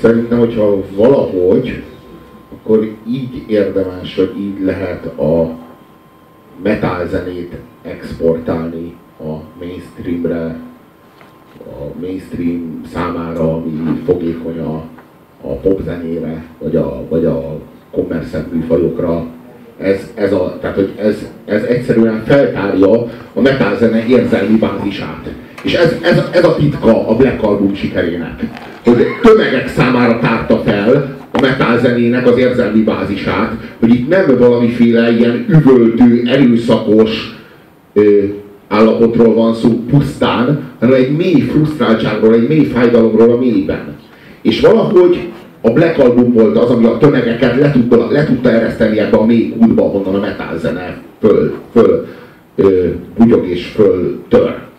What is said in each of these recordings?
szerintem, hogyha valahogy, akkor így érdemes, vagy így lehet a metal zenét exportálni a mainstreamre, a mainstream számára, ami fogékony a, a popzenére, vagy a, vagy a kommerszebb műfajokra. Ez, ez, a, tehát, hogy ez, ez egyszerűen feltárja a metal zene érzelmi bázisát. És ez, ez, ez a titka a Black Album sikerének. Hogy tömegek számára tárta fel a metal zenének az érzelmi bázisát, hogy itt nem valamiféle ilyen üvöltő, erőszakos ö, állapotról van szó pusztán, hanem egy mély frusztráltságról, egy mély fájdalomról a mélyben. És valahogy a Black Album volt az, ami a tömegeket le tudta, le tudta ereszteni ebbe a mély kútba, ahonnan a metal zene föl, föl ö, bugyog és föl tör.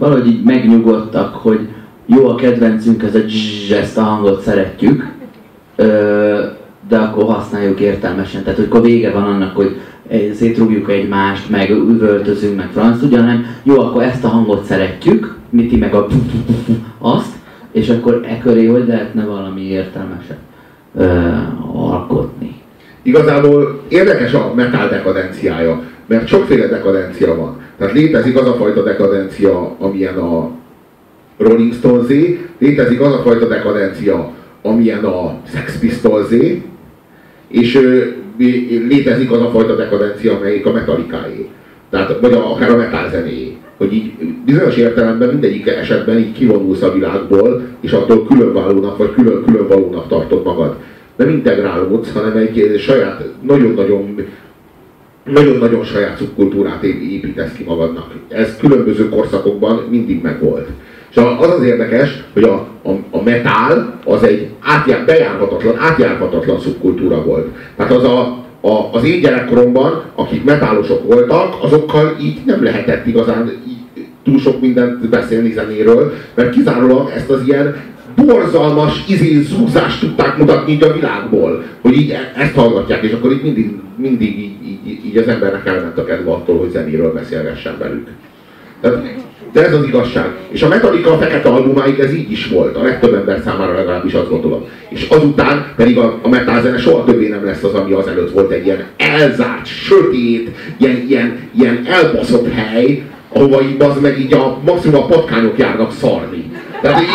Valahogy így megnyugodtak, hogy jó a kedvencünk, ez a dzs, ezt a hangot szeretjük, de akkor használjuk értelmesen. Tehát, hogy akkor vége van annak, hogy szétrúgjuk egymást, meg üvöltözünk, meg franc tudja, hanem jó, akkor ezt a hangot szeretjük, miti meg a azt, és akkor e köré hogy lehetne valami értelmeset alkotni. Igazából érdekes a metal dekadenciája, mert sokféle dekadencia van. Tehát létezik az a fajta dekadencia, amilyen a Rolling stones létezik az a fajta dekadencia, amilyen a Sex pistols és létezik az a fajta dekadencia, amelyik a metalikáé. Tehát, vagy a, akár a metal zené. Hogy így bizonyos értelemben mindegyik esetben így kivonulsz a világból, és attól különválónak, vagy külön, különvalónak tartod magad. Nem integrálódsz, hanem egy saját, nagyon-nagyon nagyon-nagyon saját szubkultúrát építesz ki magadnak. Ez különböző korszakokban mindig megvolt. És az az érdekes, hogy a, a, a metal az egy átjár, bejárhatatlan, átjárhatatlan szubkultúra volt. Tehát az a, a, az én gyerekkoromban, akik metálosok voltak, azokkal így nem lehetett igazán így, túl sok mindent beszélni zenéről, mert kizárólag ezt az ilyen borzalmas izé zúzást tudták mutatni így a világból, hogy így e, ezt hallgatják, és akkor így mindig, mindig így, így, az embernek elment a kedve attól, hogy zenéről beszélgessen velük. Tehát de ez az igazság. És a Metallica a fekete albumáig ez így is volt. A legtöbb ember számára legalábbis azt gondolom. És azután pedig a, a metal zene soha többé nem lesz az, ami azelőtt volt egy ilyen elzárt, sötét, ilyen, ilyen, ilyen elbaszott hely, ahova így az meg így a maximum a patkányok járnak szarni. Tehát így,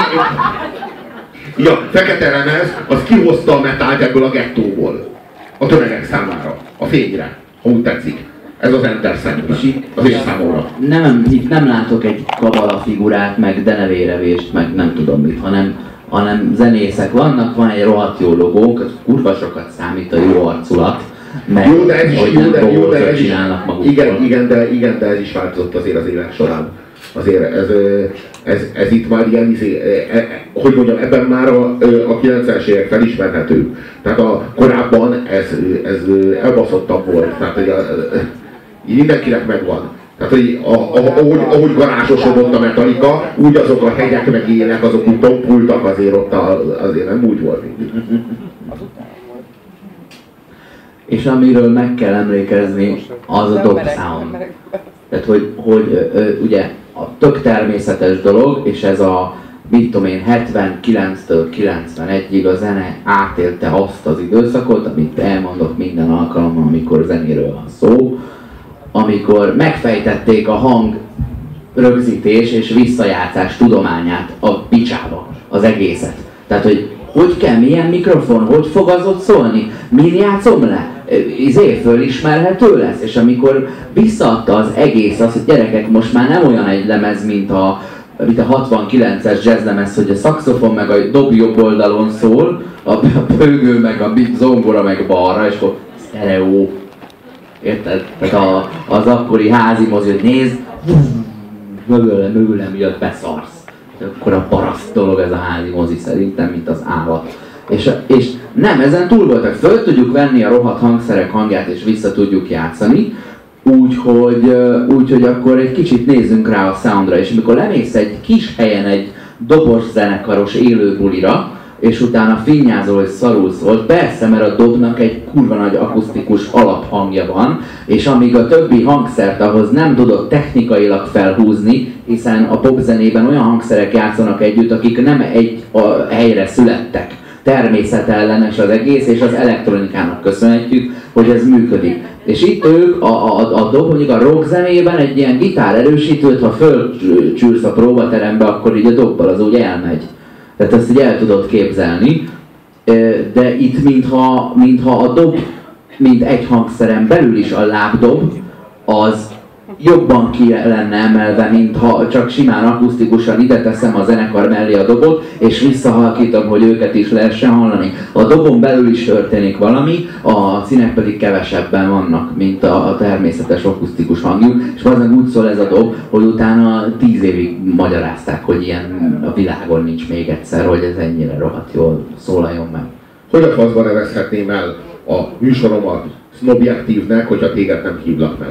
így a fekete lemez, az kihozta a metált ebből a gettóból. A tömegek számára. A fényre, ha úgy tetszik. Ez az Enter az én számomra. Nem, itt nem látok egy kabala figurát, meg denevérevést, meg nem tudom mit, hanem, hanem zenészek vannak, van egy rohadt jó logónk, az kurva sokat számít a jó arculat, meg jó, de ez is, jó, de, jó, de ez is, igen, igen, de, igen, de ez is változott azért az évek során. Azért ez, ez, ez itt már ilyen, izé, e, e, hogy mondjam, ebben már a, a 90-es évek felismerhető. Tehát a, korábban ez, ez elbaszottabb volt. Tehát, hogy a, így mindenkinek megvan. Tehát, hogy a, a, ahogy, ahogy garázsosodott a Metallica, úgy azok a hegyek meg élek, azok úgy tompultak azért ott, a, azért nem úgy volt. És amiről meg kell emlékezni, az a dog sound. Tehát, hogy, hogy ugye a tök természetes dolog, és ez a mit tudom én, 79-től 91-ig a zene átélte azt az időszakot, amit elmondok minden alkalommal, amikor zenéről van szó, amikor megfejtették a hang rögzítés és visszajátszás tudományát a picsába, az egészet. Tehát, hogy hogy kell, milyen mikrofon, hogy fog az ott szólni, min játszom le, izé fölismerhető lesz, és amikor visszaadta az egész, az, hogy gyerekek, most már nem olyan egy lemez, mint a, mint a 69-es jazzlemez, hogy a szaxofon meg a dob jobb oldalon szól, a, a pögő meg a zongora meg balra, és akkor sztereó, Érted? Tehát a, az akkori házi mozi, hogy nézd, mögülem, mögülem jött, beszarsz. Akkor a paraszt dolog ez a házi mozi szerintem, mint az állat. És, és nem, ezen túl voltak. Föl tudjuk venni a rohadt hangszerek hangját, és vissza tudjuk játszani, úgyhogy úgy, hogy akkor egy kicsit nézzünk rá a soundra, és amikor lemész egy kis helyen egy dobos zenekaros élő bulira, és utána finnyázol, hogy szarul szólt. Persze, mert a dobnak egy kurva nagy akusztikus alaphangja van, és amíg a többi hangszert ahhoz nem tudod technikailag felhúzni, hiszen a popzenében olyan hangszerek játszanak együtt, akik nem egy a helyre születtek. Természetellenes az egész, és az elektronikának köszönhetjük, hogy ez működik. És itt ők a, a, a dob, mondjuk a rock zenében egy ilyen gitár erősítőt, ha fölcsülsz a próbaterembe, akkor így a dobbal az úgy elmegy. Tehát ezt így el tudod képzelni. De itt mintha, mintha a dob, mint egy hangszeren belül is a lábdob, az jobban ki lenne emelve, mint ha csak simán akusztikusan ide teszem a zenekar mellé a dobot, és visszahalkítom, hogy őket is lehessen hallani. A dobon belül is történik valami, a színek pedig kevesebben vannak, mint a, természetes akusztikus hangjuk, és azon úgy szól ez a dob, hogy utána tíz évig magyarázták, hogy ilyen a világon nincs még egyszer, hogy ez ennyire rohadt jól szólaljon meg. Hogy a faszba nevezhetném el a műsoromat sznobjektívnek, hogyha téged nem hívlak meg.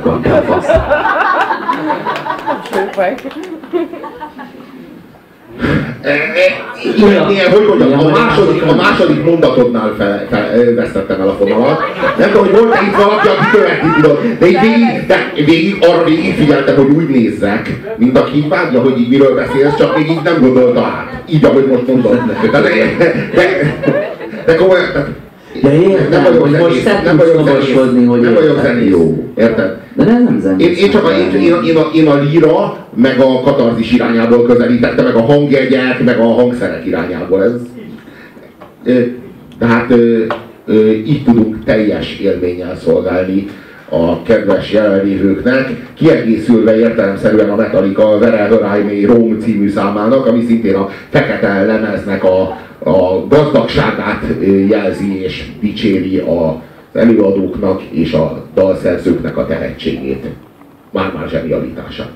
Ilyen, ilyen, hogy mondjam, a második, a második mondatodnál fel, fel, vesztettem el a fonalat. Nem tudom, hogy volt-e itt valaki, aki követni tudod. De így végig, de végig arra végig figyeltem, hogy úgy nézzek, mint aki vágja, hogy így miről beszélsz, csak még így nem gondolta át. Így, ahogy most mondod. De, de, de, de komolyan, de értem, nem vagyok hogy most nem vagyok zenész, hogy nem vagyok zenész. Jó. Érted? De nem, nem zenész. Én, én csak a, én, én, én, a, én a líra, meg a katarzis irányából közelítette, meg a hangjegyek, meg a hangszerek irányából. Ez, tehát így tudunk teljes élménnyel szolgálni a kedves jelenlévőknek, kiegészülve értelemszerűen a Metallica Verelhörájmé Rome című számának, ami szintén a fekete lemeznek a a gazdagságát jelzi és dicséri az előadóknak és a dalszerzőknek a tehetségét, már-már zsenialitását.